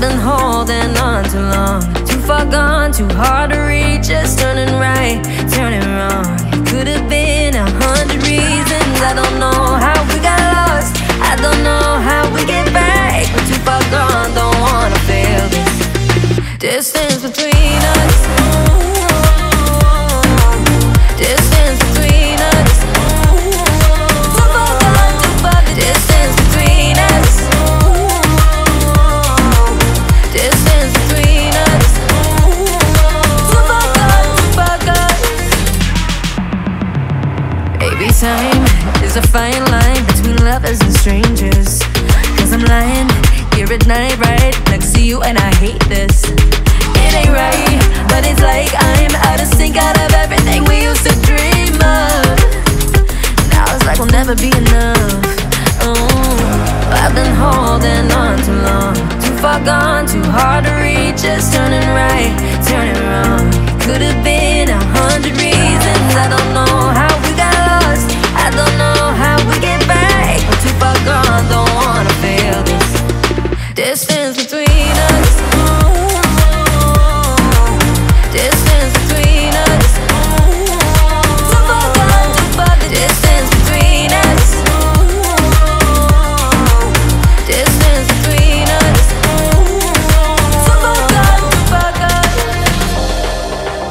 I've been holding on too long, too far gone, too hard to reach. Just turning right, turning wrong. Could have been a hundred reasons. I don't know how we got lost. I don't know how we get back. We're too far gone, don't wanna feel this distance between us. Time is a fine line between lovers and strangers. Cause I'm lying here at night, right next to you, and I hate this. It ain't right, but it's like I'm out of sync, out of everything we used to dream of. Now it's like we'll never be enough. Oh, I've been holding on too long, too far gone, too hard to reach. Just turning right, turning wrong. Could have been a hundred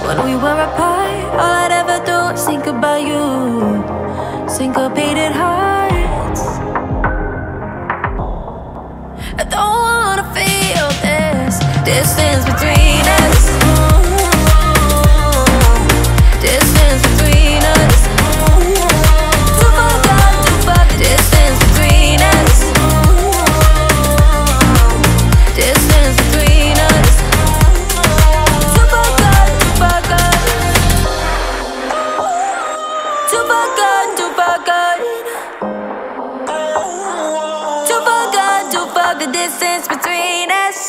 When we were apart, all I'd ever do is think about you. Syncopated hearts. I don't wanna feel this distance between the distance between us.